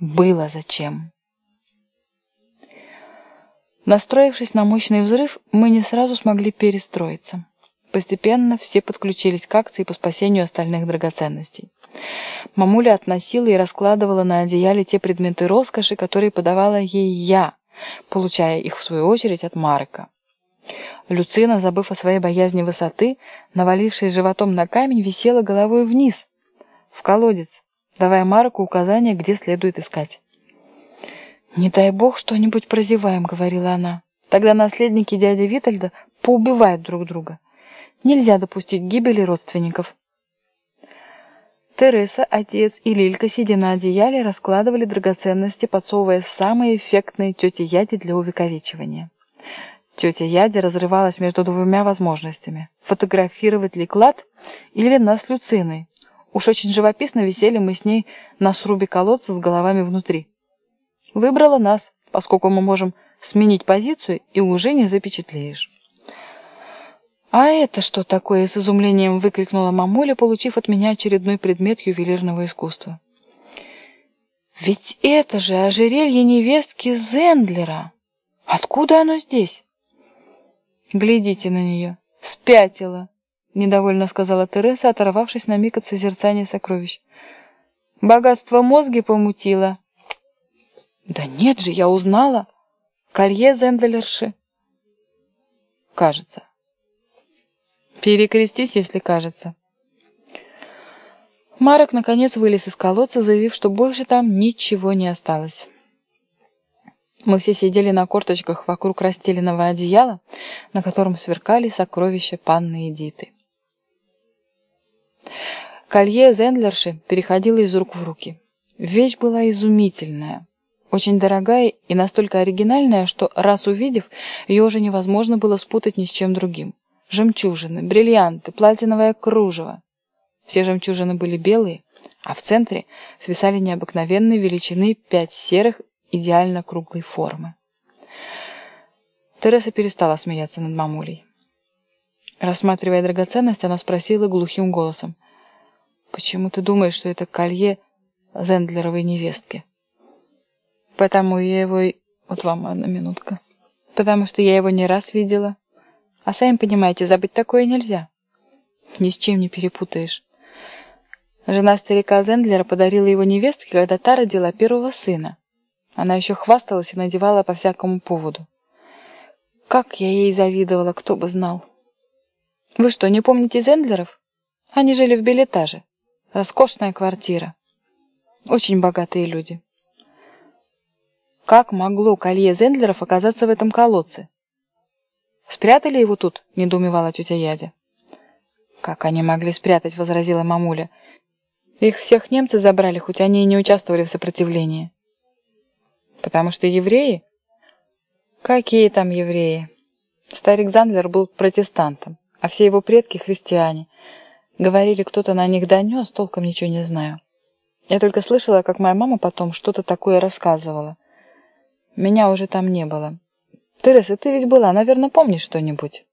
было зачем. Настроившись на мощный взрыв, мы не сразу смогли перестроиться. Постепенно все подключились к акции по спасению остальных драгоценностей. Мамуля относила и раскладывала на одеяле те предметы роскоши, которые подавала ей я, получая их в свою очередь от Марка. Люцина, забыв о своей боязни высоты, навалившись животом на камень, висела головой вниз, в колодец, давая Марку указания, где следует искать. «Не дай бог что-нибудь прозеваем», — говорила она. «Тогда наследники дяди Витальда поубивают друг друга. Нельзя допустить гибели родственников». Тереса, отец и Лилька, сидя на одеяле, раскладывали драгоценности, подсовывая самые эффектные тети Яди для увековечивания. Тетя Яди разрывалась между двумя возможностями – фотографировать ли клад или нас Люциной. Уж очень живописно висели мы с ней на срубе колодца с головами внутри. Выбрала нас, поскольку мы можем сменить позицию и уже не запечатлеешь. «А это что такое?» — с изумлением выкрикнула мамуля, получив от меня очередной предмет ювелирного искусства. «Ведь это же ожерелье невестки Зендлера! Откуда оно здесь?» «Глядите на нее! Спятила!» — недовольно сказала Тереса, оторвавшись на миг от созерцания сокровищ. «Богатство мозги помутило». «Да нет же, я узнала! Колье Зендлерши!» «Кажется». «Перекрестись, если кажется». Марок наконец вылез из колодца, заявив, что больше там ничего не осталось. Мы все сидели на корточках вокруг расстеленного одеяла, на котором сверкали сокровища панны Эдиты. Колье Зендлерши переходило из рук в руки. Вещь была изумительная, очень дорогая и настолько оригинальная, что, раз увидев, ее уже невозможно было спутать ни с чем другим. Жемчужины, бриллианты, платиновое кружево. Все жемчужины были белые, а в центре свисали необыкновенной величины пять серых идеально круглой формы. Тереса перестала смеяться над мамулей. Рассматривая драгоценность, она спросила глухим голосом. «Почему ты думаешь, что это колье Зендлеровой невестки?» «Потому я его... Вот вам одна минутка. Потому что я его не раз видела. А сами понимаете, забыть такое нельзя. Ни с чем не перепутаешь. Жена старика Зендлера подарила его невестке, когда та родила первого сына. Она еще хвасталась и надевала по всякому поводу. Как я ей завидовала, кто бы знал. Вы что, не помните Зендлеров? Они жили в билетаже. Роскошная квартира. Очень богатые люди. Как могло колье Зендлеров оказаться в этом колодце? Спрятали его тут? Недоумевала тетя Ядя. Как они могли спрятать, возразила мамуля. Их всех немцы забрали, хоть они и не участвовали в сопротивлении. Потому что евреи? Какие там евреи? Старик Зандлер был протестантом, а все его предки христиане. Говорили, кто-то на них донес, толком ничего не знаю. Я только слышала, как моя мама потом что-то такое рассказывала. Меня уже там не было. Тереса, ты ведь была, наверное, помнишь что-нибудь?